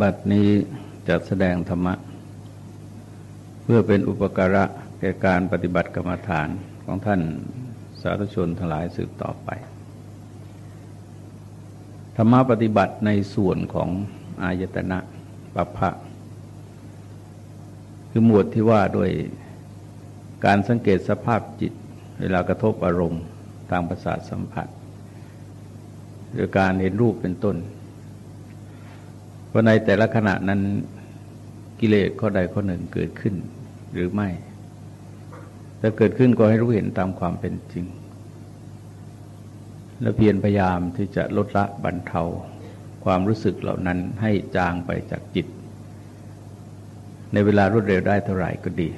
บัดนี้จะแสดงธรรมะ เพื่อเป็นอุปการะแก่การปฏิบัติกรรมฐานของท่านสาธุชนทั้งหลายสืบต่อไป ธรรมะปฏิบัติในส่วนของอายตนะปัปพะคือหมวดที่ว่าโดยการสังเกตสภาพจิต เวลากระทบอารมณ์ทางประสาทสัมผัส หรือการเห็นรูปเป็นต้น ว่าในแต่ละขณะนั้นกิเลสข้อใดข้อหนึ่งเกิดขึ้นหรือไม่ถ้าเกิดขึ้นก็ให้รู้เห็นตามความเป็นจริง และเพียรพยายามที่จะลดละบรรเทาความรู้สึกเหล่านั้นให้จางไปจากจิต ในเวลารวดเร็วได้เท่าไหร่ก็ดี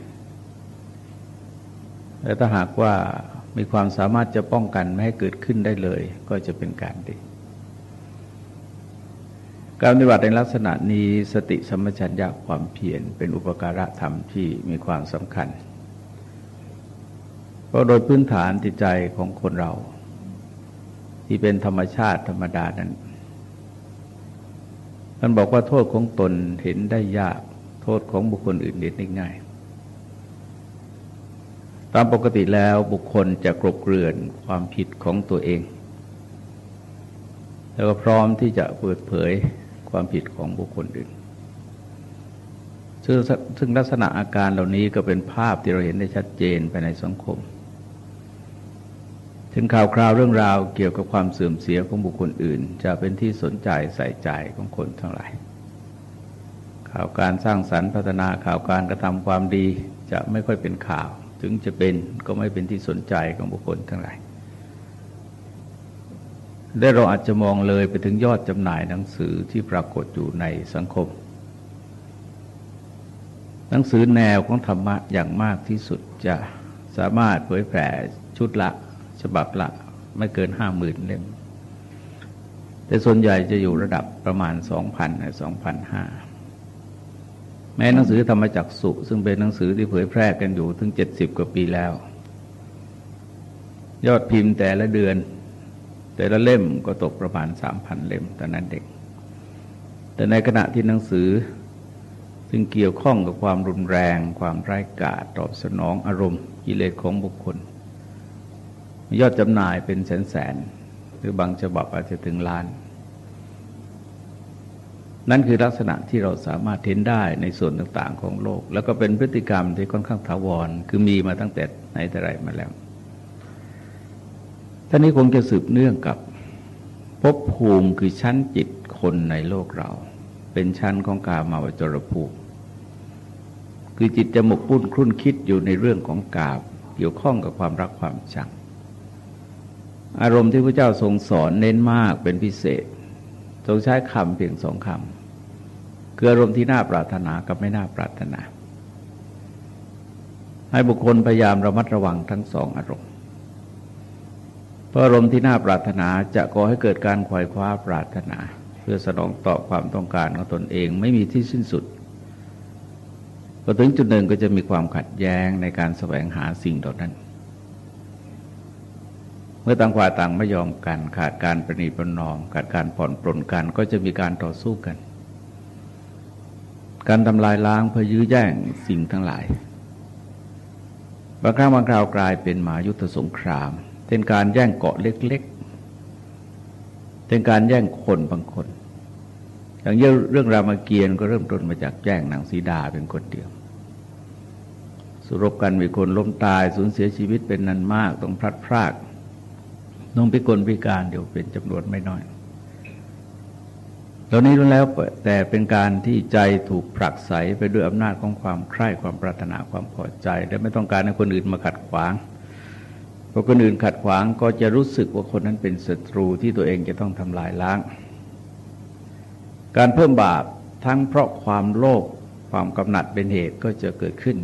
และถ้าหากว่ามีความสามารถจะป้องกันไม่ให้เกิดขึ้นได้เลย ก็จะเป็นการดี การปฏิบัติในลักษณะนี้สติสมัชัญญะความเพียรเป็นอุปการะธรรมที่มีความสำคัญ เพราะโดยพื้นฐานจิตใจของคนเรา ที่เป็นธรรมชาติธรรมดานั้นท่านบอกว่าโทษของตนเห็นได้ยาก โทษของบุคคลอื่นเห็นได้ง่ายตามปกติแล้วบุคคลจะกรบเกลื่อนความผิดของตัวเอง แล้วก็พร้อมที่จะเปิดเผย ความผิดของบุคคลอื่นซึ่งซึ่งลักษณะอาการเหล่านี้ก็เป็นภาพที่เราเห็นได้ชัดเจนไปในสังคม ถึงข่าวคราวเรื่องราวเกี่ยวกับความเสื่อมเสียของบุคคลอื่น จะเป็นที่สนใจใส่ใจของคนทั้งหลาย ข่าวการสร้างสรรค์พัฒนาข่าวการกระทำความดีจะไม่ค่อยเป็นข่าว ถึงจะเป็นก็ไม่เป็นที่สนใจของบุคคลทั้งหลาย ได้เราอาจจะมองเลยไปถึงยอดจำหน่ายหนังสือที่ปรากฏอยู่ในสังคม หนังสือแนวของธรรมะอย่างมากที่สุดจะสามารถเผยแผ่ชุดละ ฉบับละไม่เกินห้าหมื่นเล่มแต่ส่วนใหญ่จะอยู่ระดับประมาณสองพันสองพันห้าแม้หนังสือธรรมจักสุซึ่งเป็นหนังสือที่เผยแพร่กันอยู่ถึงเจ็ดสิบกว่าปีแล้ว ยอดพิมพ์แต่ละเดือน แต่ละเล่มก็ตกประมาณสามพันเล่มตอนนั้นเด็ก แต่ในขณะที่หนังสือ ซึ่งเกี่ยวข้องกับความรุนแรง ความไร้กาศตอบสนองอารมณ์กิเลสของบุคคล ยอดจำหน่ายเป็นแสนแสนหรือบางฉบับอาจจะถึงล้าน นั่นคือลักษณะที่เราสามารถเห็นได้ในส่วนต่างๆของโลก แล้วก็เป็นพฤติกรรมที่ค่อนข้างถาวรคือมีมาตั้งแต่ไหนแต่ไรมาแล้ว ท่านนี้คงจะสืบเนื่องกับภพภูมิคือชั้นจิตคนในโลกเรา เป็นชั้นของกามาวจรภูมิคือจิตจะหมกปุ้นครุ่นคิดอยู่ในเรื่องของกาบเกี่ยวข้องกับความรักความชัง อารมณ์ที่พระเจ้าทรงสอนเน้นมากเป็นพิเศษ ทรงใช้คำเพียงสองคำคืออารมณ์ที่น่าปรารถนากับไม่น่าปรารถนา ให้บุคคลพยายามระมัดระวังทั้งสองอารมณ์ พราะอารมณ์ที่น่าปรารถนาจะก่อให้เกิดการขวายคว้าปรารถนา เพื่อสนองตอบความต้องการของตนเองไม่มีที่สิ้นสุดพอถึงจุดหนึ่งก็จะมีความขัดแย้งในการแสวงหาสิ่งเหล่านั้น เมื่อต่างฝ่ายต่างไม่ยอมกันขาดการประนีประนอม ขาดการผ่อนปลนกันก็จะมีการต่อสู้กัน การทำลายล้างเพื่อยื้อแย่งสิ่งทั้งหลายบางครั้งบางคราวกลายเป็นหมายุทธสงคราม เป็นการแย่งเกาะเล็กๆ เป็นการแย่งคนบางคน อย่างเรื่องรามเกียรติก็เริ่มต้นมาจากแย่งนางสีดาเป็นคนเดียว สุรบกันมีคนล้มตายสูญเสียชีวิตเป็นนันมากต้องพลัดพรากน้องพิกลพิการเดี๋ยวเป็นจำนวนไม่น้อยเหล่านี้รู้แล้วแต่เป็นการที่ใจถูกผลักไสไปด้วยอำนาจของความใคร่ความปรารถนาความพอใจ และไม่ต้องการให้คนอื่นมาขัดขวาง พอคนอื่นขัดขวางก็จะรู้สึกว่าคนนั้นเป็นศัตรูที่ตัวเองจะต้องทำลายล้าง การเพิ่มบาปทั้งเพราะความโลภความกำหนัดเป็นเหตุก็จะเกิดขึ้น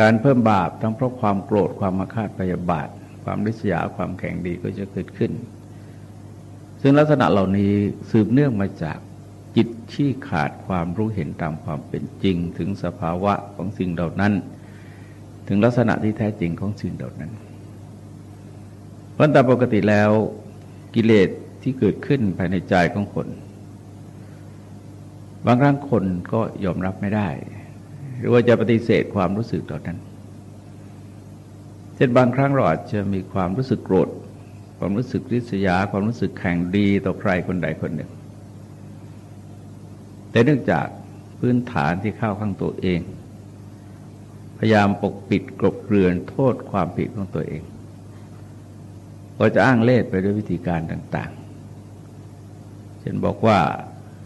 การเพิ่มบาปทั้งเพราะความโกรธความมาคาดพยาบาท ความริษยาความแข็งดีก็จะเกิดขึ้น ซึ่งลักษณะเหล่านี้สืบเนื่องมาจากจิตที่ขาดความรู้เห็นตามความเป็นจริงถึงสภาวะของสิ่งเหล่านั้น ถึงลักษณะที่แท้จริงของสิ่งเหล่านั้นเพราะตามปกติแล้วกิเลสที่เกิดขึ้นภายในใจของคน บางครั้งคนก็ยอมรับไม่ได้ หรือว่าจะปฏิเสธความรู้สึกต่อนั้นเช่นบางครั้งเราอาจจะมีความรู้สึกโกรธ ความรู้สึกริษยา ความรู้สึกแข่งดีต่อใครคนใดคนหนึ่ง แต่เนื่องจากพื้นฐานที่เข้าข้างตัวเอง ยายามปกปิดกลบเกลื่อนโทษความผิดของตัวเอง ก็จะอ้างเล่ไปด้วยวิธีการต่างๆ เช่นบอกว่า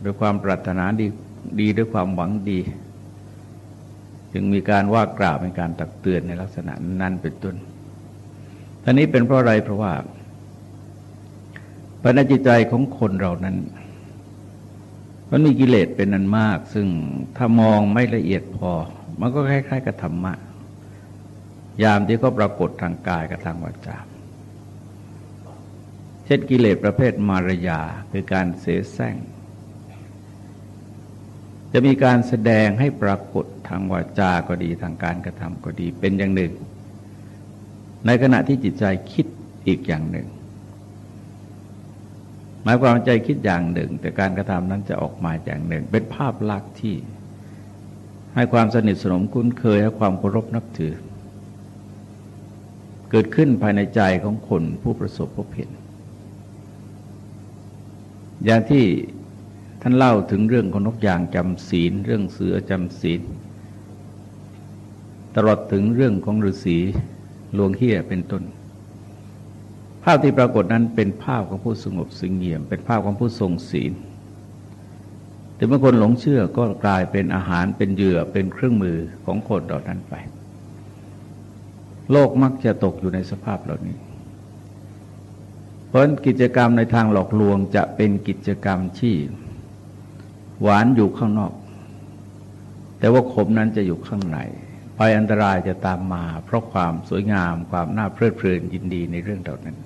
ด้วยความปรารถนาดีดีด้วยความหวังดี จึงมีการว่ากล่าวเป็นการตักเตือนในลักษณะนั้นเป็นต้นท่านี้เป็นเพราะอะไรเพราะว่าภายในจิตใจของคนเรานั้น มันมีกิเลสเป็นนันมาก ซึ่งถ้ามองไม่ละเอียดพอ มันก็คล้าย ๆ กับธรรมะ ยามที่เขาปรากฏทางกายกับทางวาจาเช่นกิเลสประเภทมารยาคือการเสแสร้งจะมีการแสดงให้ปรากฏทางวาจาก็ดีทางการกระทำก็ดีเป็นอย่างหนึ่ง ในขณะที่จิตใจคิดอีกอย่างหนึ่ง หมายความใจคิดอย่างหนึ่ง แต่การกระทำนั้นจะออกมาอย่างหนึ่ง เป็นภาพลักษณ์ที่ ให้ความสนิทสนมคุ้นเคยให้ความเคารพนับถือ เกิดขึ้นภายในใจของคนผู้ประสบพบเห็น อย่างที่ท่านเล่าถึงเรื่องของนกยางจำศีล เรื่องเสือจำศีล ตลอดถึงเรื่องของฤาษีลวงเฮียเป็นต้น ภาพที่ปรากฏนั้นเป็นภาพของผู้สงบสงเงียม เป็นภาพของผู้ทรงศีลแต่เมื่อคนหลงเชื่อก็กลายเป็นอาหารเป็นเหยื่อเป็นเครื่องมือของคนเหล่านั้นไป โลกมักจะตกอยู่ในสภาพเหล่านี้ เพราะกิจกรรมในทางหลอกลวงจะเป็นกิจกรรมที่หวานอยู่ข้างนอก แต่ว่าขมนั้นจะอยู่ข้างในภัยอันตรายจะตามมา เพราะความสวยงามความน่าเพลิดเพลินยินดีในเรื่องเหล่านั้น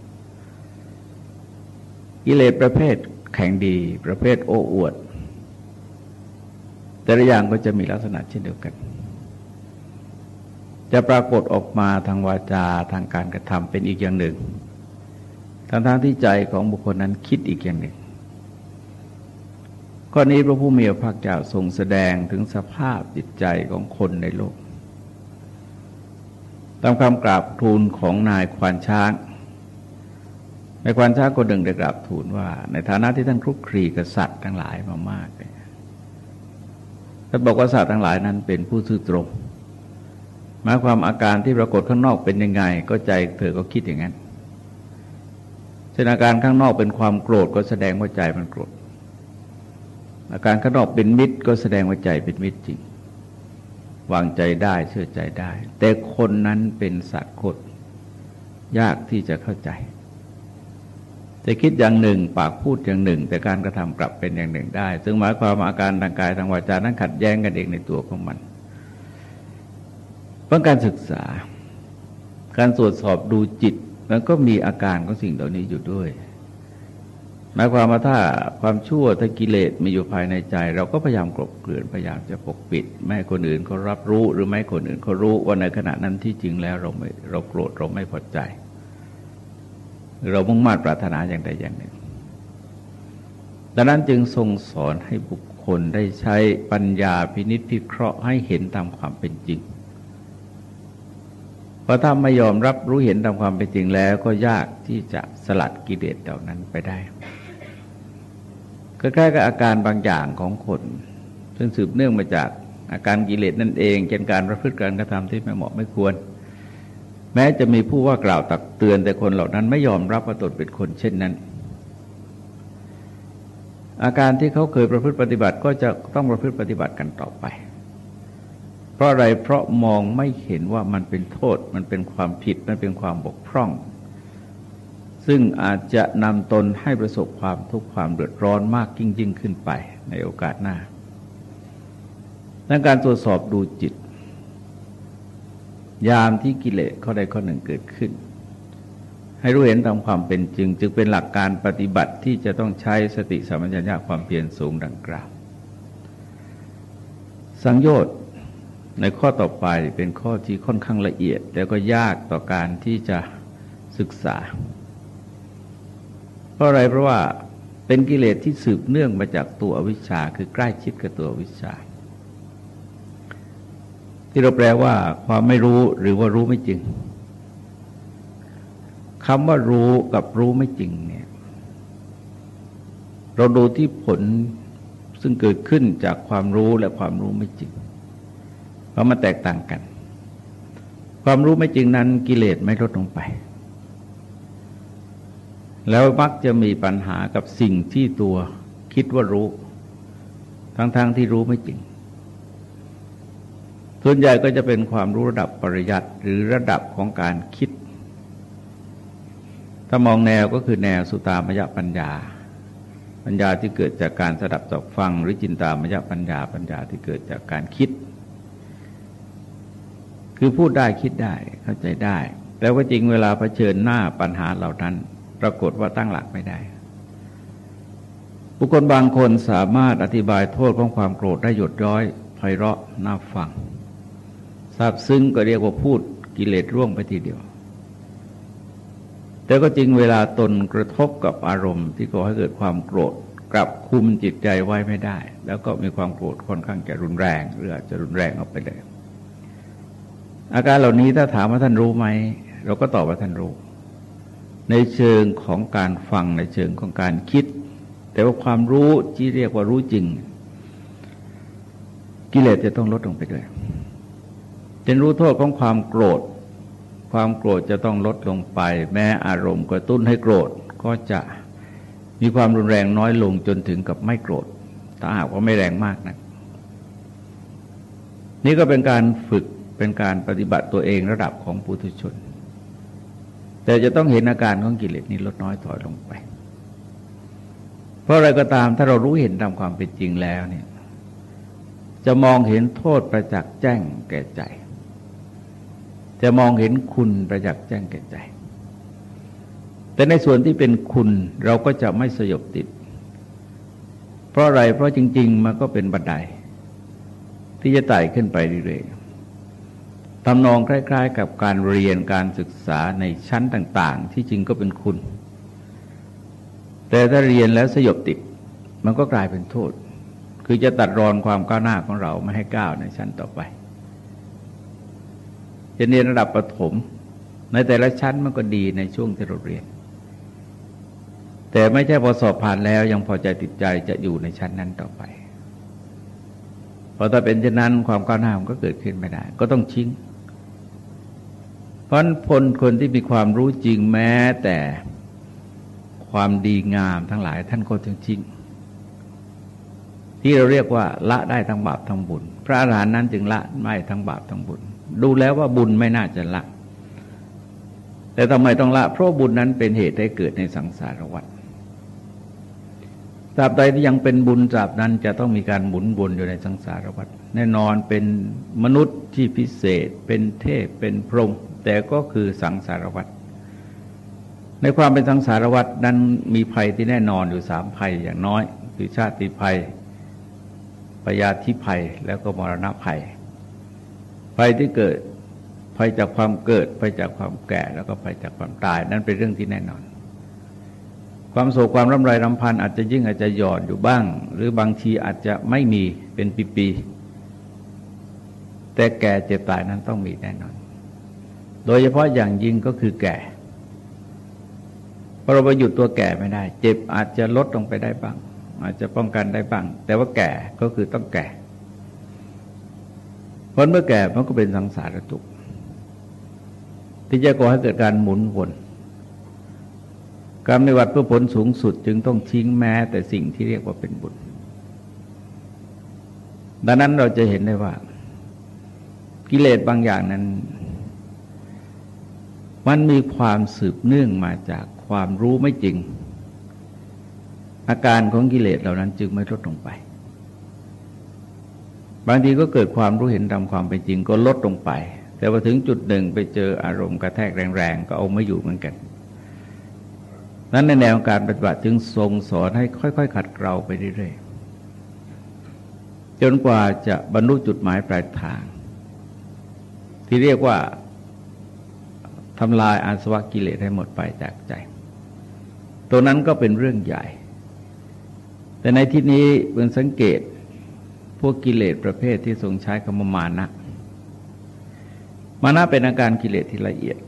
กิเลสประเภทแข่งดีประเภทโอ้อวด แต่ละอย่างก็จะมีลักษณะเช่นเดียวกัน จะปรากฏออกมาทางวาจาทางการกระทำเป็นอีกอย่างหนึ่งทั้งๆที่ใจของบุคคลนั้นคิดอีกอย่างหนึ่งข้อนี้พระผู้มีพระภาคเจ้าทรงแสดงถึงสภาพจิตใจของคนในโลก ตามคำกราบทูลของนายควานช้าง ในควานช้างคนหนึ่งได้กราบทูลว่า ในฐานะที่ท่านคลุกคลีกับสัตว์ทั้งหลายมามากเลยท่านบอกว่าสัตว์ทั้งหลายนั้นเป็นผู้ซื่อตรงหมายความอาการที่ปรากฏข้างนอกเป็นยังไง ก็ใจเธอก็คิดอย่างนั้นเช่นอาการข้างนอกเป็นความโกรธก็แสดงว่าใจมันโกรธอาการข้างนอกเป็นมิตรก็แสดงว่าใจเป็นมิตรจริง วางใจได้เชื่อใจได้ แต่คนนั้นเป็นสัตว์คดยากที่จะเข้าใจ จะคิดอย่างหนึ่ง ปากพูดอย่างหนึ่ง แต่การกระทำกลับเป็นอย่างหนึ่งได้ ซึ่งหมายความอาการทางกายทางวาจานั้นขัดแย้งกันเองในตัวของมันเพราะการศึกษา การตรวจสอบดูจิตมันก็มีอาการของสิ่งเหล่านี้อยู่ด้วยหมายความว่าถ้าความชั่วถ้ากิเลสมีอยู่ภายในใจ เราก็พยายามกลบเกลื่อนพยายามจะปกปิด ไม่ให้คนอื่นเขารับรู้หรือไม่ให้คนอื่นเขารู้ว่าในขณะนั้นที่จริงแล้วเราไม่เราโกรธเราไม่พอใจ เรามุ่งมั่นปรารถนาอย่างใดอย่างหนึ่ง ดังนั้นจึงทรงสอนให้บุคคลได้ใช้ปัญญาพินิจพิเคราะห์ให้เห็นตามความเป็นจริง เพราะถ้าไม่ยอมรับรู้เห็นตามความเป็นจริงแล้วก็ยากที่จะสลัดกิเลสเหล่านั้นไปได้คล้ายๆกับอาการบางอย่างของคน ซึ่งสืบเนื่องมาจากอาการกิเลสนั่นเองเช่นการประพฤติการกระทำที่ไม่เหมาะไม่ควร แม้จะมีผู้ว่ากล่าวตักเตือนแต่คนเหล่านั้นไม่ยอมรับว่าตนเป็นคนเช่นนั้น อาการที่เขาเคยประพฤติปฏิบัติก็จะต้องประพฤติปฏิบัติกันต่อไป เพราะอะไรเพราะมองไม่เห็นว่ามันเป็นโทษ มันเป็นความผิดมันเป็นความบกพร่อง ซึ่งอาจจะนำตนให้ประสบความทุกข์ความเดือดร้อนมากยิ่งยิ่งขึ้นไปในโอกาสหน้าดังการตรวจสอบดูจิต ยามที่กิเลสข้อใดข้อหนึ่งเกิดขึ้น ให้รู้เห็นตามความเป็นจริง จึงเป็นหลักการปฏิบัติที่จะต้องใช้สติสัมปชัญญะความเพียรสูงดังกล่าว สังโยชน์ในข้อต่อไปเป็นข้อที่ค่อนข้างละเอียด แล้วก็ยากต่อการที่จะศึกษา เพราะอะไรเพราะว่าเป็นกิเลสที่สืบเนื่องมาจากตัววิชาคือใกล้ชิดกับตัววิชา ที่เราแปลว่าความไม่รู้หรือว่ารู้ไม่จริงคำว่ารู้กับรู้ไม่จริงเนี่ย เราดูที่ผลซึ่งเกิดขึ้นจากความรู้และความรู้ไม่จริง เพราะมันแตกต่างกัน ความรู้ไม่จริงนั้นกิเลสไม่ลดลงไป แล้วมักจะมีปัญหากับสิ่งที่ตัวคิดว่ารู้ ทั้งๆทที่รู้ไม่จริง ส่วนใหญ่ก็จะเป็นความรู้ระดับปริยัติหรือระดับของการคิด ถ้ามองแนวก็คือแนวสุตามยปัญญา ปัญญาที่เกิดจากการสดับจอบฟัง หรือจินตามยปัญญา ปัญญาที่เกิดจากการคิด คือพูดได้คิดได้เข้าใจได้แต่ว่าจริงเวลาเผชิญหน้าปัญหาเหล่านั้น ปรากฏว่าตั้งหลักไม่ได้ บุคคลบางคนสามารถอธิบายโทษของความโกรธได้หยดย้อยไพเราะน่าฟัง ทราบซึ้งก็เรียกว่าพูดกิเลสร่วงไปทีเดียว แต่ก็จริงเวลาตนกระทบกับอารมณ์ที่ก่อให้เกิดความโกรธกลับคุมจิตใจไว้ไม่ได้ แล้วก็มีความโกรธค่อนข้างจะรุนแรงหรืออาจจะรุนแรงออกไปเลย อาการเหล่านี้ถ้าถามว่าท่านรู้ไหม เราก็ตอบว่าท่านรู้ ในเชิงของการฟังในเชิงของการคิด แต่ว่าความรู้ที่เรียกว่ารู้จริง กิเลสจะต้องลดลงไปด้วย จะรู้โทษของความโกรธ ความโกรธจะต้องลดลงไป แม้อารมณ์กระตุ้นให้โกรธก็จะมีความรุนแรงน้อยลงจนถึงกับไม่โกรธถ้าหากว่าไม่แรงมากนะนี่ก็เป็นการฝึกเป็นการปฏิบัติตัวเองระดับของปุถุชน แต่จะต้องเห็นอาการของกิเลสนี้ลดน้อยถอยลงไป เพราะอะไรก็ตามถ้าเรารู้เห็นตามความเป็นจริงแล้วเนี่ย จะมองเห็นโทษประจักษ์แจ้งแก่ใจ จะมองเห็นคุณประจักษ์แจ้งแก่ใจ แต่ในส่วนที่เป็นคุณเราก็จะไม่สยบติด เพราะอะไร เพราะจริง ๆ มันก็เป็นบันได ที่จะไต่ขึ้นไปเรื่อยๆทำนองคล้าย ๆ กับการเรียนการศึกษาในชั้นต่าง ๆ ที่จริงก็เป็นคุณ แต่ถ้าเรียนแล้วสยบติด มันก็กลายเป็นโทษ คือจะตัดรอนความก้าวหน้าของเราไม่ให้ก้าวในชั้นต่อไป จะเรียนระดับประถม ในแต่ละชั้นมันก็ดีในช่วงที่เราเรียน แต่ไม่ใช่พอสอบผ่านแล้วยังพอใจติดใจจะอยู่ในชั้นนั้นต่อไปพอถ้าเป็นเช่นนั้นความก้าวหน้ามันก็เกิดขึ้นไม่ได้ ก็ต้องชิงเพราะพลคนที่มีความรู้จริงแม้แต่ความดีงามทั้งหลายท่านก็ถึงชิงที่เราเรียกว่าละได้ทั้งบาปทั้งบุญ พระอรหันต์นั้นจึงละไม่ทั้งบาปทั้งบุญ ดูแล้วว่าบุญไม่น่าจะละ แต่ทำไมต้องละ เพราะบุญนั้นเป็นเหตุให้เกิดในสังสารวัฏตราบใดที่ยังเป็นบุญตราบนั้นจะต้องมีการหมุนวนอยู่ในสังสารวัฏแน่นอนเป็นมนุษย์ที่พิเศษ เป็นเทพเป็นพรหมแต่ก็คือสังสารวัฏในความเป็นสังสารวัฏนั้นมีภัยที่แน่นอนอยู่สามภัยอย่างน้อย คือชาติภัยปยาธิภัยแล้วก็มรณะภัย ภัยที่เกิดภัยจากความเกิดภัยจากความแก่แล้วก็ภัยจากความตาย นั่นเป็นเรื่องที่แน่นอน ความโศกความร่ำไรรำพันอาจจะยิ่งอาจจะหย่อนอยู่บ้าง หรือบางทีอาจจะไม่มีเป็นปีๆแต่แก่เจ็บตายนั้นต้องมีแน่นอน โดยเฉพาะอย่างยิ่งก็คือแก่พอเราไปหยุดตัวแก่ไม่ได้ เจ็บอาจจะลดลงไปได้บ้าง อาจจะป้องกันได้บ้าง แต่ว่าแก่ก็คือต้องแก่ ผลเมื่อแก่มันก็เป็นสังสารทุกข์ที่จะก่อให้เกิดการหมุนวนกรรมในวัดเพื่อผลสูงสุดจึงต้องทิ้งแม้แต่สิ่งที่เรียกว่าเป็นบุญ ดังนั้นเราจะเห็นได้ว่า กิเลสบางอย่างนั้น มันมีความสืบเนื่องมาจากความรู้ไม่จริง อาการของกิเลสเหล่านั้นจึงไม่ลดลงไป บางทีก็เกิดความรู้เห็นตามความเป็นจริงก็ลดลงไป แต่พอถึงจุดหนึ่งไปเจออารมณ์กระแทกแรงๆ ก็เอาไม่อยู่เหมือนกัน นั้นในแนวการปฏิบัติจึงทรงสอนให้ค่อย ๆ ขัดเกลาไปเรื่อยๆ จนกว่าจะบรรลุจุดหมายปลายทาง ที่เรียกว่าทำลายอาสวะกิเลสให้หมดไปจากใจ ตัวนั้นก็เป็นเรื่องใหญ่ แต่ในที่นี้เพิ่งสังเกต พวกกิเลสประเภทที่ทรงใช้คำมานะ มานะเป็นอาการกิเลสที่ละเอียด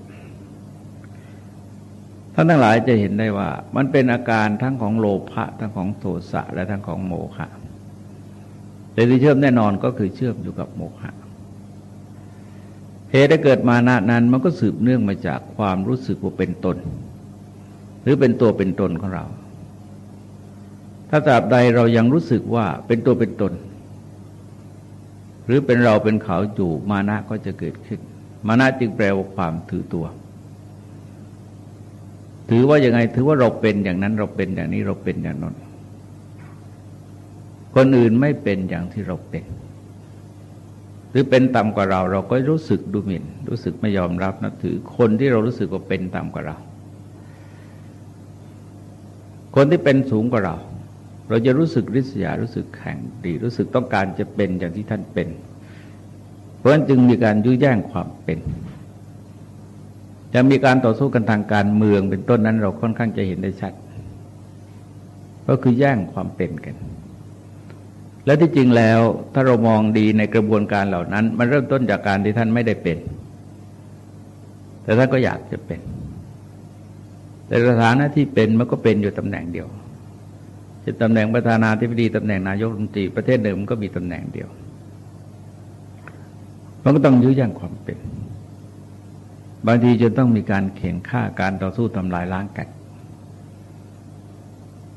ท่านทั้งหลายจะเห็นได้ว่า มันเป็นอาการทั้งของโลภะทั้งของโทสะและทั้งของโมฆะแต่ที่เชื่อมแน่นอนก็คือเชื่อมอยู่กับโมฆะเหตุได้เกิดมานานั้นมันก็สืบเนื่องมาจากความรู้สึกว่าเป็นตน หรือเป็นตัวเป็นตนของเรา ถ้าตราบใดเรายังรู้สึกว่าเป็นตัวเป็นตน หรือเป็นเราเป็นเขาอยู่มานะก็จะเกิดขึ้น มานะจึงแปลว่าความถือตัว ถือว่ายังไงถือว่าเราเป็นอย่างนั้นเราเป็นอย่างนี้เราเป็นอย่างนั้น คนอื่นไม่เป็นอย่างที่เราเป็น หรือเป็นต่ำกว่าเรา เราก็รู้สึกดูหมิ่น รู้สึกไม่ยอมรับนับถือคนที่เรารู้สึกว่าเป็นต่ำกว่าเรา คนที่เป็นสูงกว่าเรา เราจะรู้สึกริษยารู้สึกแข็งดี รู้สึกต้องการจะเป็นอย่างที่ท่านเป็น เพราะฉะนั้นจึงมีการยื้อแย่งความเป็นจะมีการต่อสู้กันทางการเมืองเป็นต้นนั้น เราค่อนข้างจะเห็นได้ชัด ก็คือแย่งความเป็นกัน และที่จริงแล้วถ้าเรามองดีในกระบวนการเหล่านั้น มันเริ่มต้นจากการที่ท่านไม่ได้เป็น แต่ท่านก็อยากจะเป็น แต่สถานะที่เป็นมันก็เป็นอยู่ตำแหน่งเดียว จะตำแหน่งประธานาธิบดีตำแหน่งนายกรัฐมนตรีประเทศหนึ่งมันก็มีตำแหน่งเดียว มันก็ต้องยื้อแย่งความเป็น บางทีจะต้องมีการเข่งฆ่าการต่อสู้ทำลายล้างกัน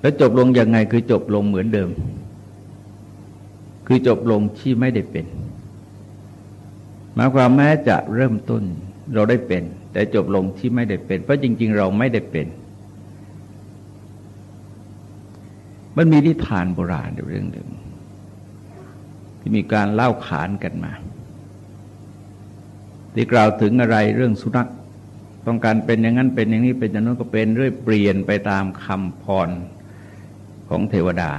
แล้วจบลงยังไงคือจบลงเหมือนเดิม คือจบลงที่ไม่ได้เป็นหมายความแม้จะเริ่มต้นเราได้เป็น แต่จบลงที่ไม่ได้เป็น เพราะจริง ๆ เราไม่ได้เป็น มันมีนิทานโบราณเรื่องหนึ่ง ที่มีการเล่าขานกันมา ที่กล่าวถึงอะไรเรื่องสุนัขต้องการเป็นอย่างนั้นเป็นอย่างนี้เป็นอย่างนั้นก็เป็นเรื่อยเปลี่ยนไปตามคำพรของเทวดา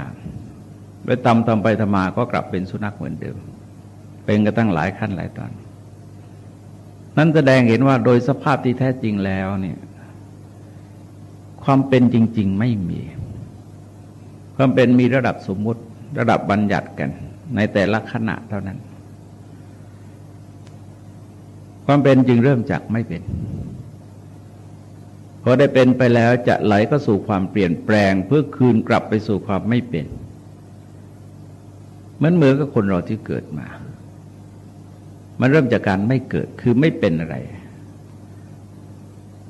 ไปตำทำไปทำมาก็กลับเป็นสุนัขเหมือนเดิม เป็นกันตั้งหลายขั้นหลายตอน นั้นแสดงเห็นว่าโดยสภาพที่แท้จริงแล้วเนี่ย ความเป็นจริง ๆ ไม่มี ความเป็นมีระดับสมมุติระดับบัญญัติกัน ในแต่ละขณะเท่านั้น ความเป็นจึงเริ่มจากไม่เป็นพอได้เป็นไปแล้วจะไหลก็สู่ความเปลี่ยนแปลง เพื่อคืนกลับไปสู่ความไม่เป็นมันเหมือนกับคนเราที่เกิดมา มันเริ่มจากการไม่เกิดคือไม่เป็นอะไร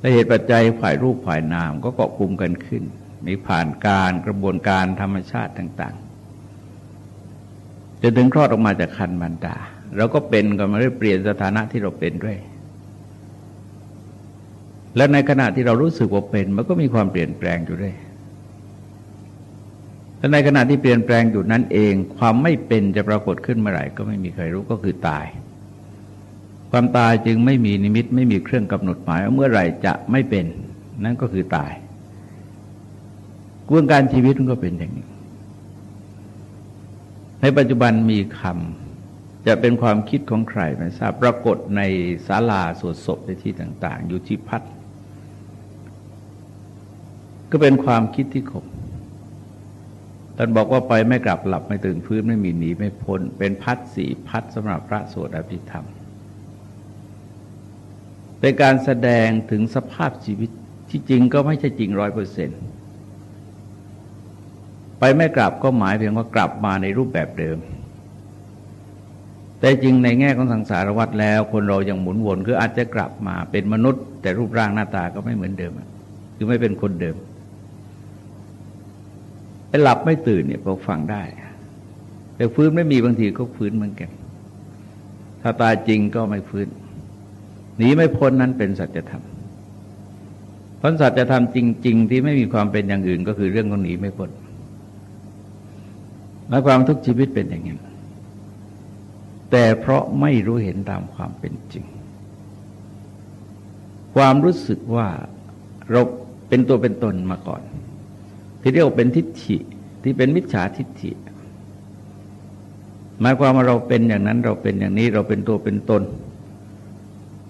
และเหตุปัจจัยฝ่ายรูปฝ่ายนามก็เกาะกลุ่มกันขึ้น มีผ่านการกระบวนการธรรมชาติต่าง ๆ จะถึงคลอดออกมาจากคันมันดาเราก็เป็นก็มาเรื่อยเปลี่ยนสถานะที่เราเป็นด้วย และในขณะที่เรารู้สึกว่าเป็น มันก็มีความเปลี่ยนแปลงอยู่ด้วยและในขณะที่เปลี่ยนแปลงอยู่นั้นเอง ความไม่เป็นจะปรากฏขึ้นเมื่อไหร่ก็ไม่มีใครรู้ก็คือตาย ความตายจึงไม่มีนิมิตไม่มีเครื่องกำหนดหมายว่าเมื่อไหร่จะไม่เป็น นั่นก็คือตาย กระบวนการชีวิตมันก็เป็นอย่างนี้ ในปัจจุบันมีคำจะเป็นความคิดของใครไม่ทราบปรากฏในศาลาสวดศพในที่ต่าง ๆ อยู่ที่พัดก็เป็นความคิดที่ขบท่านบอกว่าไปไม่กลับหลับไม่ตื่นพื้นไม่มีหนีไม่พ้นเป็นพัดสีพัดสำหรับพระสวดอภิธรรม เป็นการแสดงถึงสภาพชีวิตที่จริงก็ไม่ใช่จริงร้อยเปอร์เซ็นต์ ไปไม่กลับก็หมายเพียงว่ากลับมาในรูปแบบเดิม แต่จริงในแง่ของสังสารวัฏแล้ว คนเรายังหมุนวนคืออาจจะกลับมาเป็นมนุษย์ แต่รูปร่างหน้าตาก็ไม่เหมือนเดิมคือไม่เป็นคนเดิมไอ้หลับไม่ตื่นเนี่ยพอฟังได้ แต่ฟื้นไม่มีบางทีก็ฟื้นเหมือนกัน ถ้าตายจริงก็ไม่ฟื้นหนีไม่พ้นนั้นเป็นสัจธรรมเพราะสัจธรรมจริง ๆ ที่ไม่มีความเป็นอย่างอื่นก็คือเรื่องของหนีไม่พ้น และความทุกชีวิตเป็นอย่างนี้แต่เพราะไม่รู้เห็นตามความเป็นจริง ความรู้สึกว่าเราเป็นตัวเป็นตนมาก่อน ที่เรียกว่าเป็นทิฏฐิที่เป็นมิจฉาทิฏฐิหมายความว่าเราเป็นอย่างนั้นเราเป็นอย่างนี้เราเป็นตัวเป็นตน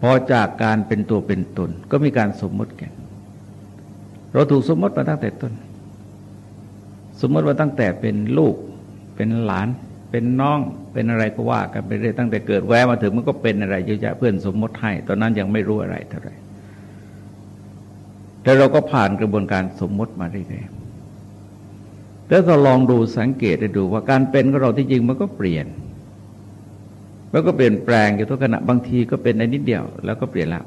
พอจากการเป็นตัวเป็นตน ก็มีการสมมติกันเราถูกสมมติมาตั้งแต่ต้นสสมมติว่าตั้งแต่เป็นลูก เป็นหลาน เป็นน้องเป็นอะไรก็ว่ากันไปเรื่อยตั้งแต่เกิดแวะมาถึงมันก็เป็นอะไรเยอะแยะเพื่อนสมมติให้ ตอนนั้นยังไม่รู้อะไรเท่าไหร่แต่เราก็ผ่านกระบวนการสมมติมาเรื่อยๆแล้วก็ลองดูสังเกตดูว่าการเป็นของเราที่จริงมันก็เปลี่ยนมันก็เปลี่ยนแปลงอยู่ทุกขณะบางทีก็เป็นในนิดเดียว แล้วก็เปลี่ยนล้ว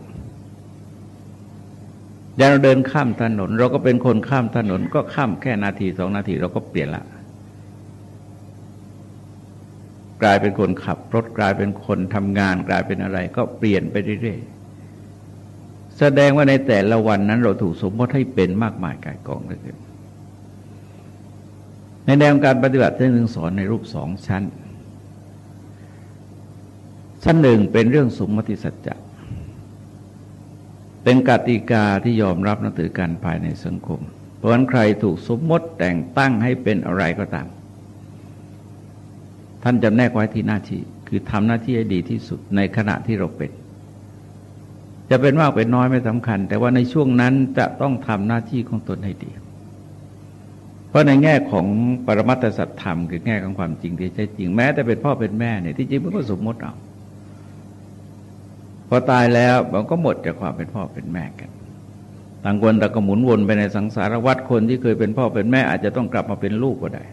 อย่างเราเดินข้ามถนน เราก็เป็นคนข้ามถนน ก็ข้ามแค่นาทีสองนาทีเราก็เปลี่ยนละ กลายเป็นคนขับรถกลายเป็นคนทำงานกลายเป็นอะไร ก็เปลี่ยนไปเรื่อยๆแสดงว่าในแต่ละวันนั้น เราถูกสมมติให้เป็นมากมายกายกองเลยในแนวการปฏิบัติท่านถึงสอนในรูปสองชั้น ชั้นหนึ่งเป็นเรื่องสมมติสัจจะเป็นกติกาที่ยอมรับนับถือกันภายในสังคม เพราะฉะนั้นใครถูกสมมติแต่งตั้งให้เป็นอะไรก็ตาม ท่านจำแนกไว้ที่หน้าที่ คือทำหน้าที่ให้ดีที่สุดในขณะที่เราเป็น จะเป็นมากเป็นน้อยไม่สำคัญ แต่ว่าในช่วงนั้นจะต้องทำหน้าที่ของตนให้ดี เพราะในแง่ของปรมัตถสัจธรรมคือแง่ของความจริงที่ใช่จริงแม้แต่เป็นพ่อเป็นแม่เนี่ยที่จริงมันก็สมมติเอาพอตายแล้วมันก็หมดจากความเป็นพ่อเป็นแม่กันต่างคนต่ก็หมุนวนไปในสังสารวัฏคนที่เคยเป็นพ่อเป็นแม่อาจจะต้องกลับมาเป็นลูกก็ได้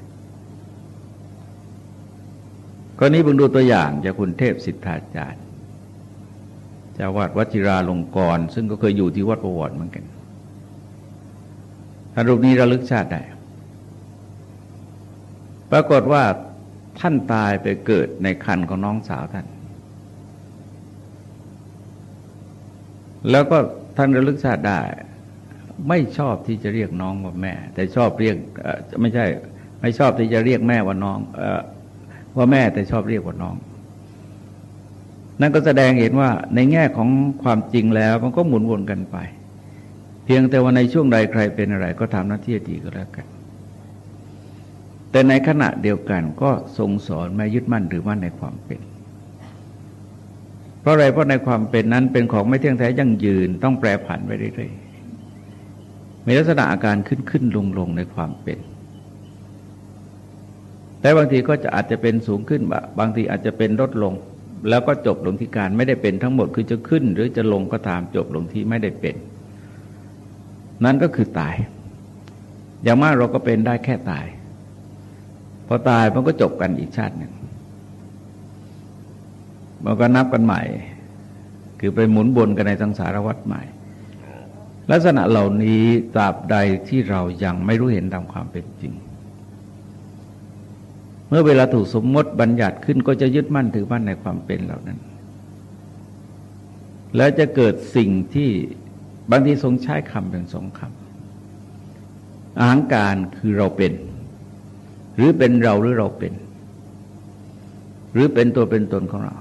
กรณีบังดูตัวอย่างจากคุณเทพสิทธาจารย์จาวัดวชิราลงกร ซึ่งก็เคยอยู่ที่วัดประวรเหมือนกันท่านรูปนี้ระลึกชาติได้ ปรากฏว่าท่านตายไปเกิดในคันของน้องสาวท่าน แล้วก็ท่านระลึกชาติได้ ไม่ชอบที่จะเรียกน้องว่าแม่ แต่ชอบเรียกไม่ใช่ ไม่ชอบที่จะเรียกแม่ว่าน้อง ว่าแม่แต่ชอบเรียกว่าน้อง นั่นก็แสดงเห็นว่าในแง่ของความจริงแล้วมันก็หมุนวนกันไป เพียงแต่ว่าในช่วงใดใครเป็นอะไร ก็ทำหน้าที่ดีก็แล้วกัน แต่ในขณะเดียวกันก็ทรงสอนไม่ยึดมั่นหรือมั่นในความเป็น เพราะอะไรเพราะในความเป็นนั้นเป็นของไม่เที่ยงแท้ยั่งยืนต้องแปรผันไปเรื่อยๆมีลักษณะอาการขึ้นขึ้นลงลงในความเป็น แต่บางทีก็จะอาจจะเป็นสูงขึ้น บางทีอาจจะเป็นลดลง แล้วก็จบลงที่การไม่ได้เป็นทั้งหมดคือจะขึ้น หรือจะลงก็ตามจบลงที่ไม่ได้เป็น นั่นก็คือตาย อย่างมากเราก็เป็นได้แค่ตาย พอตายมันก็จบกันอีกชาติหนึ่งมันก็นับกันใหม่ คือไปหมุนบนกันในสังสารวัฏใหม่ ลักษณะเหล่านี้ตราบใดที่เรายังไม่รู้เห็นตามความเป็นจริง เมื่อเวลาถูกสมมติบัญญัติขึ้นก็จะยึดมั่นถือมั่นในความเป็นเหล่านั้น แล้วจะเกิดสิ่งที่บางทีทรงใช้คำเป็นสองคำอาหางการคือเราเป็น หรือเป็นเราหรือเราเป็น หรือเป็นตัวเป็นตนของเรา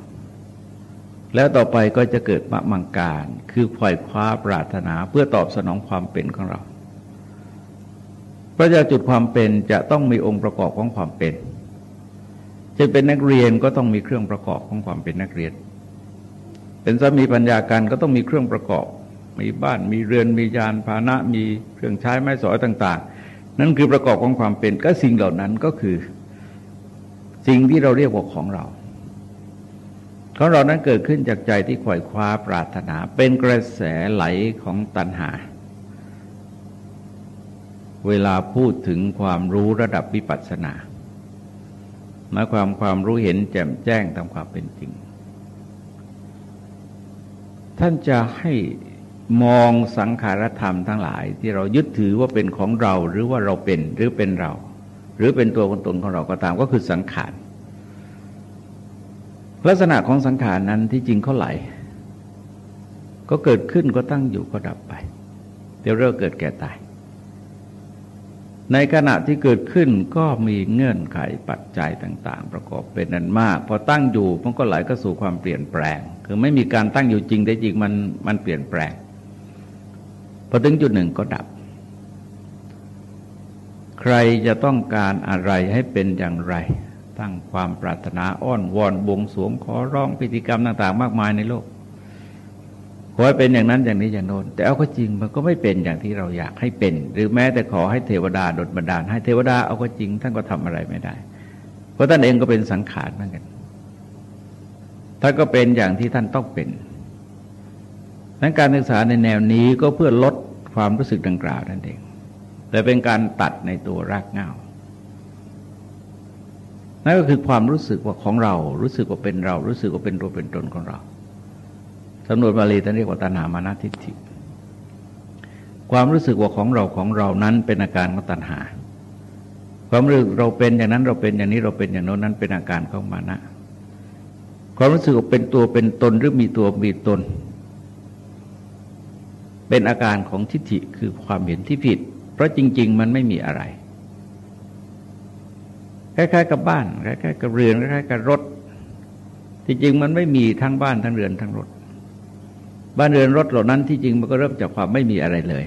แล้วต่อไปก็จะเกิดมะมังการคือควยคว้าปรารถนาเพื่อตอบสนองความเป็นของเราพระเจ้าจุดความเป็นจะต้องมีองค์ประกอบของความเป็น จะเป็นนักเรียนก็ต้องมีเครื่องประกอบของความเป็นนักเรียน เป็นสามีปัญญาการก็ต้องมีเครื่องประกอบ มีบ้านมีเรือนมียานพาหนะมีเครื่องใช้ไม้สอยต่าง ๆ นั่นคือประกอบของความเป็นก็สิ่งเหล่านั้นก็คือ สิ่งที่เราเรียกว่าของเราของเรานั้นเกิดขึ้นจากใจที่ขวายคว้าปรารถนา เป็นกระแสไหลของตัณหา เวลาพูดถึงความรู้ระดับวิปัสสนา หมายความความรู้เห็นแจ่มแจ้งตามความเป็นจริง ท่านจะให้มองสังขารธรรมทั้งหลาย ที่เรายึดถือว่าเป็นของเราหรือว่าเราเป็นหรือเป็นเรา หรือเป็นตัวคนตนของเราก็ตามก็คือสังขารลักษณะของสังขารนั้นที่จริงเขาไหล ก็เกิดขึ้นก็ตั้งอยู่ก็ดับไปเดี๋ยวเริ่มเกิดแก่ตาย ในขณะที่เกิดขึ้นก็มีเงื่อนไขปัจจัยต่าง ๆ ประกอบเป็นนั้นมาก พอตั้งอยู่มันก็ไหลก็สู่ความเปลี่ยนแปลง คือไม่มีการตั้งอยู่จริงได้จริงมันมันเปลี่ยนแปลงพอถึงจุดหนึ่งก็ดับ ใครจะต้องการอะไรให้เป็นอย่างไร ตั้งความปรารถนาอ้อนวอนบวงสวงขอร้องพิธีกรรมต่าง ๆ มากมายในโลก ขอให้เป็นอย่างนั้นอย่างนี้อย่างโน้นแต่เอาก็จริงมันก็ไม่เป็นอย่างที่เราอยากให้เป็น หรือแม้แต่ขอให้เทวดาดดบันดาล ให้เทวดาเอาก็จริง ท่านก็ทำอะไรไม่ได้ เพราะท่านเองก็เป็นสังขารเหมือนกันท่านก็เป็นอย่างที่ท่านต้องเป็นนั้นการศึกษาในแนวนี้ก็เพื่อลดความรู้สึกดังกล่าวนั่นเอง แต่เป็นการตัดในตัวรากเหง้านั่นก็คือความรู้สึกว่าของเรา รู้สึกว่าเป็นเรา รู้สึกว่าเป็นตัวเป็นตนของเรา สำนวนบาลีท่านเรียกว่าตัณหามานาทิฏฐิความรู้สึกว่าของเราของเรานั้นเป็นอาการของตัณหา ความรู้สึกเราเป็นอย่างนั้นเราเป็นอย่างนี้เราเป็นอย่างโน้นนั้นเป็นอาการของมานะ ความรู้สึกว่าเป็นตัวเป็นตนหรือมีตัวมีตน เป็นอาการของทิฏฐิคือความเห็นที่ผิด เพราะจริง ๆ มันไม่มีอะไรคล้ายๆกับบ้านคล้ายๆกับเรือนคล้ายๆกับรถจริงๆมันไม่มีทั้งบ้านทั้งเรือนทั้งรถ บ้านเรือนรถเหล่านั้นที่จริงมันก็เริ่มจากความไม่มีอะไรเลย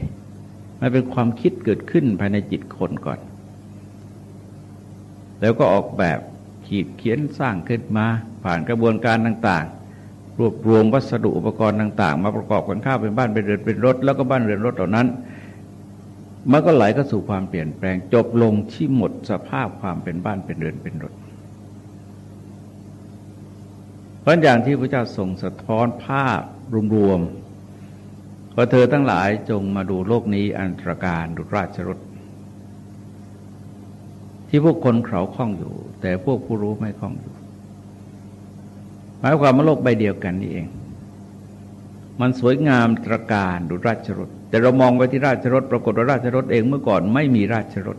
มันเป็นความคิดเกิดขึ้นภายในจิตคนก่อน แล้วก็ออกแบบขีดเขียนสร้างขึ้นมา ผ่านกระบวนการต่างๆ รวบรวมวัสดุอุปกรณ์ต่าง ๆ มาประกอบกันข้าวเป็นบ้านเป็นเรือนเป็นรถ แล้วก็บ้านเรือนรถเหล่านั้น มันก็ไหลก็สู่ความเปลี่ยนแปลงจบลงที่หมดสภาพความเป็นบ้านเป็นเรือนเป็นรถเพราะอย่างที่พระเจ้าทรงสะท้อนภาพ รวมๆก็เธอทั้งหลายจงมาดูโลกนี้อันตรการดุราชรถที่พวกคนเขาคล้องอยู่ แต่พวกผู้รู้ไม่คล้องอยู่ หมายความว่าโลกใบเดียวกันนี่เอง มันสวยงามตรการดุราชรถแต่เรามองไปที่ราชรถปรากฏว่าราชรถเองเมื่อก่อนไม่มีราชรถ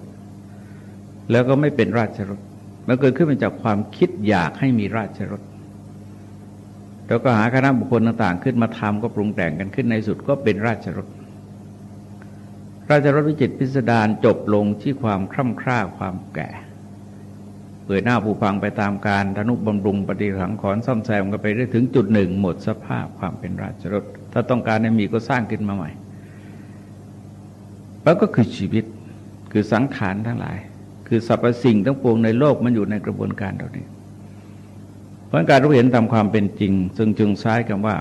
แล้วก็ไม่เป็นราชรถมันเกิดขึ้นมาจากความคิดอยากให้มีราชรถ แล้วก็หาคณะบุคคลต่างๆ ขึ้นมาทำก็ปรุงแต่งกันขึ้นในสุดก็เป็นราชรถราชรถวิจิตพิสดารจบลงที่ความคร่ำคร่าความแก่เปิดหน้าผู้ฟังไปตามการธนุบำรุงปฏิสังขรณ์ซ่อมแซมกันไปได้ถึงจุดหนึ่ง หมดสภาพความเป็นราชรถถ้าต้องการให้มีก็สร้างขึ้นมาใหม่ แล้วก็คือชีวิตคือสังขารทั้งหลาย คือสรรพสิ่งทั้งปวงในโลกมันอยู่ในกระบวนการเหล่านี้ เพราะการรู้เห็นตามความเป็นจริง ซึ่งจึงใช้คำว่า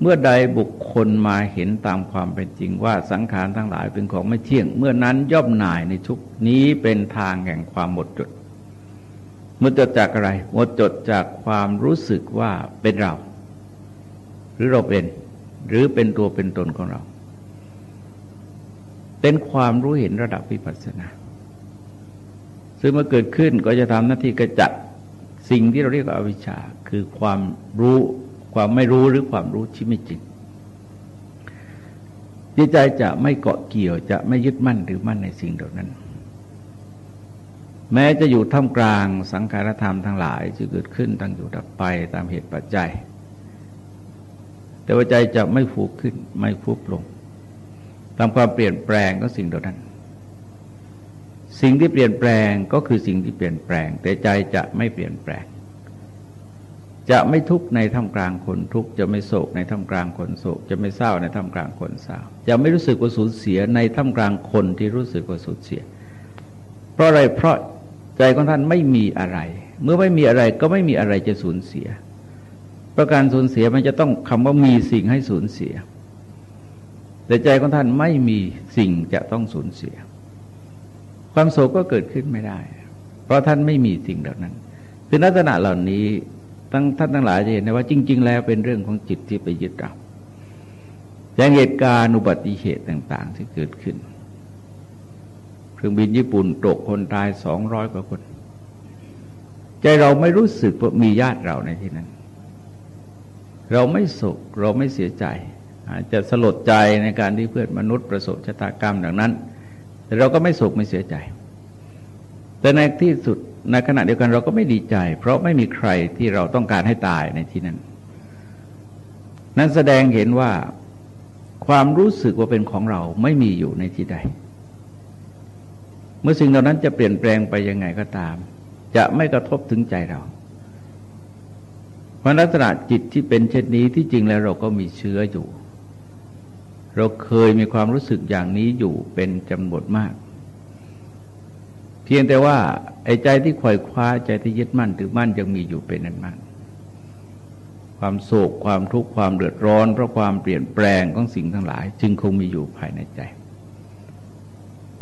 เมื่อใดบุคคลมาเห็นตามความเป็นจริงว่าสังขารทั้งหลายเป็นของไม่เที่ยง เมื่อนั้นย่อมหน่ายในทุกนี้เป็นทางแห่งความหมดจดหมดจดจากอะไรหมดจดจากความรู้สึกว่าเป็นเรา หรือเราเป็น หรือเป็นตัวเป็นตนของเรา เป็นความรู้เห็นระดับวิปัสสนาซึ่งเมื่อเกิดขึ้นก็จะทำหน้าที่กระจัด สิ่งที่เราเรียกว่าอวิชชาคือความรู้ความไม่รู้หรือความรู้ที่ไม่จริงจิตใจจะไม่เกาะเกี่ยวจะไม่ยึดมั่นหรือมั่นในสิ่งเหล่านั้น แม้จะอยู่ท่ามกลางสังขารธรรมทั้งหลายจะเกิดขึ้นตั้งอยู่ดับไปตามเหตุปัจจัย แต่ว่าใจจะไม่ฟูขึ้นไม่ฟูลง ตามความเปลี่ยนแปลงก็สิ่งเหล่านั้น สิ่งที่เปลี่ยนแปลงก็คือสิ่งที่เปลี่ยนแปลง แต่ใจจะไม่เปลี่ยนแปลง จะไม่ทุกข์ในท่ามกลางคนทุกข์จะไม่โศกในท่ามกลางคนโศก จะไม่เศร้าในท่ามกลางคนเศร้า จะไม่รู้สึกว่าสูญเสียในท่ามกลางคนที่รู้สึกว่าสูญเสีย เพราะอะไรเพราะใจของท่านไม่มีอะไร เมื่อไม่มีอะไรก็ไม่มีอะไรจะสูญเสีย ประการสูญเสียมันจะต้องคำว่ามีสิ่งให้สูญเสีย แต่ใจของท่านไม่มีสิ่งจะต้องสูญเสีย ความโศกก็เกิดขึ้นไม่ได้ เพราะท่านไม่มีสิ่งเหล่านั้นคือลักษณะเหล่านี้ทั้งท่านทั้งหลายจะเห็นได้ว่าจริง ๆ แล้วเป็นเรื่องของจิตที่ไปยึดเราอย่างเหตุการณ์อุบัติเหตุต่าง ๆ ที่เกิดขึ้น เครื่องบินญี่ปุ่นตกคนตายสองร้อยกว่าคน ใจเราไม่รู้สึกว่ามีญาติเราในที่นั้น เราไม่โศกเราไม่เสียใจ อาจจะสลดใจในการที่เพื่อนมนุษย์ประสบชะตากรรมดังนั้น แต่เราก็ไม่โศกไม่เสียใจ แต่ในที่สุดในขณะเดียวกันเราก็ไม่ดีใจ เพราะไม่มีใครที่เราต้องการให้ตายในที่นั้น นั้นแสดงเห็นว่าความรู้สึกว่าเป็นของเราไม่มีอยู่ในที่ใด เมื่อสิ่งเหล่านั้นจะเปลี่ยนแปลงไปยังไงก็ตาม จะไม่กระทบถึงใจเราเพราะลักษณะจิตที่เป็นเช่นนี้ที่จริงแล้วเราก็มีเชื้ออยู่ เราเคยมีความรู้สึกอย่างนี้อยู่เป็นจำนวนมาก เพียงแต่ว่า ไอ้ใจที่คอยคว้าใจที่ยึดมั่นถือมั่นยังมีอยู่เป็นนั้นมาก ความโศกความทุกข์ความเดือดร้อนเพราะความเปลี่ยนแปลงของสิ่งทั้งหลาย จึงคงมีอยู่ภายในใจ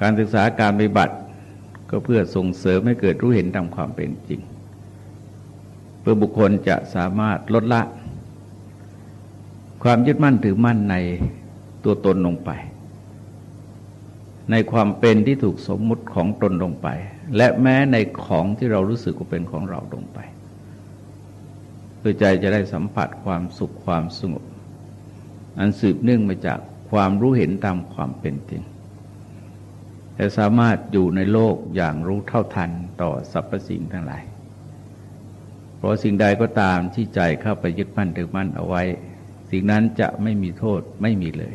การศึกษาการปฏิบัติก็เพื่อส่งเสริมให้เกิดรู้เห็นตามความเป็นจริง เพื่อบุคคลจะสามารถลดละ ความยึดมั่นถือมั่นใน ตัวตนลงไป ในความเป็นที่ถูกสมมุติของตนลงไป และแม้ในของที่เรารู้สึกว่าเป็นของเราลงไปเพื่อใจจะได้สัมผัสความสุขความสงบ อันสืบเนื่องมาจากความรู้เห็นตามความเป็นจริงแต่สามารถอยู่ในโลกอย่างรู้เท่าทันต่อสรรพสิ่งทั้งหลาย เพราะสิ่งใดก็ตามที่ใจเข้าไปยึดมั่นถือมั่นเอาไว้ สิ่งนั้นจะไม่มีโทษไม่มีเลย